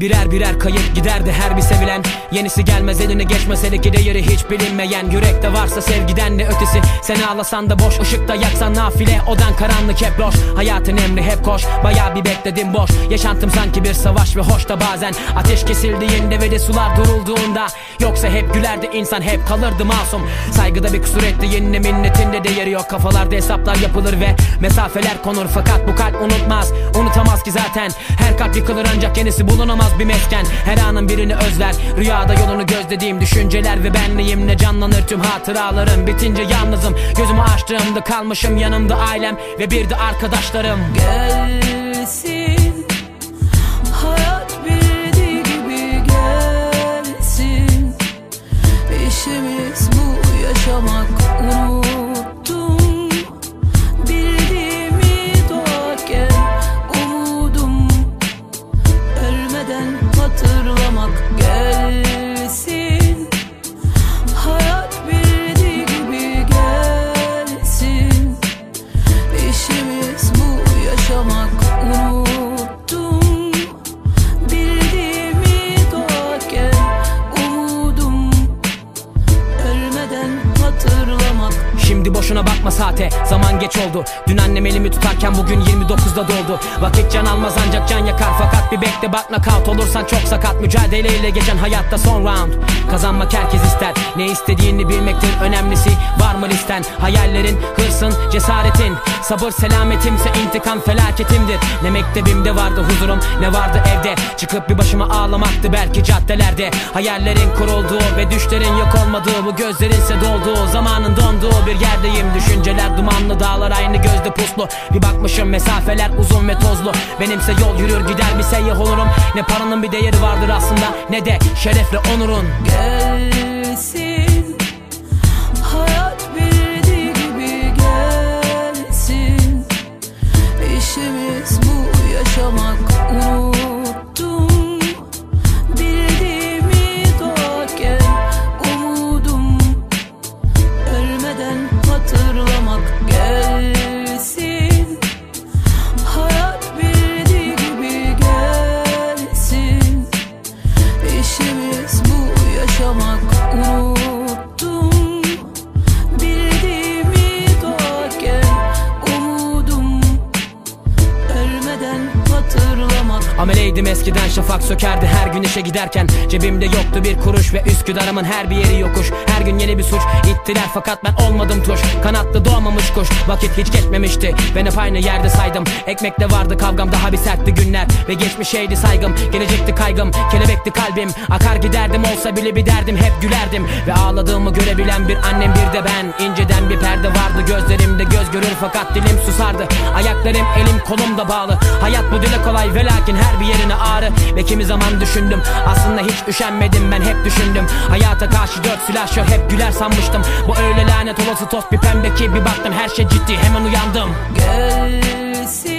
Birer birer kayıp giderdi her bir sevilen. Yenisi gelmez eline geçmese ki değeri hiç bilinmeyen. Yürekte varsa sevgiden ne ötesi. Sen ağlasan da boş ışıkta yaksan nafile. Odan karanlık hep loş. Hayatın emri hep koş. Baya bir bekledim boş. Yaşantım sanki bir savaş ve hoş da bazen. Ateş kesildiğinde ve de sular durulduğunda. Yoksa hep gülerdi insan hep kalırdı masum. Saygıda bir kusur etti yenine minnetinde değeri yok. Kafalarda hesaplar yapılır ve mesafeler konur. Fakat bu kalp unutmaz unutamaz ki zaten. Her kalp yıkılır ancak yenisi bulunamaz bir mesken Her anın birini özler. Rüyada yolunu gözlediğim düşünceler ve benliğimle canlanır tüm hatıralarım? Bitince yalnızım. Gözümü açtığımda kalmışım yanımda ailem ve bir de arkadaşlarım. Gelsin saate. Zaman geç oldu. Dün annem elimi tutarken bugün 29'da doldu. Vakit can almaz ancak can yakar. Fakat bir bekle bak nakavt olursan çok sakat. Mücadeleyle geçen hayatta son round Kazanmak herkes ister. Ne istediğini bilmektir önemlisi. Var mı listen? Hayallerin hırsın cesaretin. Sabır selametimse intikam felaketimdir. Ne mektebimde vardı huzurum ne vardı evde. Çıkıp bir başıma ağlamaktı belki caddelerde. Hayallerin kurulduğu ve düşlerin yok olmadığı Bu gözlerinse dolduğu zamanın donduğu bir yerdeyim. Düşünceler dumanlı dağlar aynı gözde puslu. Bir bakmışım mesafeler uzun ve tozlu. Benimse yol yürür gider bir seyyah olurum. Ne paranın bir değeri vardır aslında ne de şerefle onurun gelsin Ameleydim eskiden şafak sökerdi her gün işe giderken. Cebimde yoktu bir kuruş ve Üsküdar'ımın her bir yeri yokuş. Her gün yeni bir suç ittiler fakat ben olmadım tuş. Kanatlı doğmamış kuş vakit hiç geçmemişti. Ben hep aynı yerde saydım. Ekmekte vardı kavgam daha bir sertti günler. Ve geçmişeydi saygım gelecekti kaygım Kelebekti kalbim. Akar giderdim olsa bile bir derdim Hep gülerdim. Ve ağladığımı görebilen bir annem bir de ben. İnceden bir perde vardı gözlerimde göz görür fakat dilim susardı. Ayaklarım elim kolum da bağlı. Hayat bu dile kolay ve lakin her bir yerine ağrı. Ve kimi zaman düşündüm. Aslında hiç üşenmedim ben hep düşündüm. Hayata karşı dört silahşör hep güler sanmıştım. Bu öyle lanet olası toz bir pembe ki bir baktım her şey ciddi hemen uyandım. Gelsin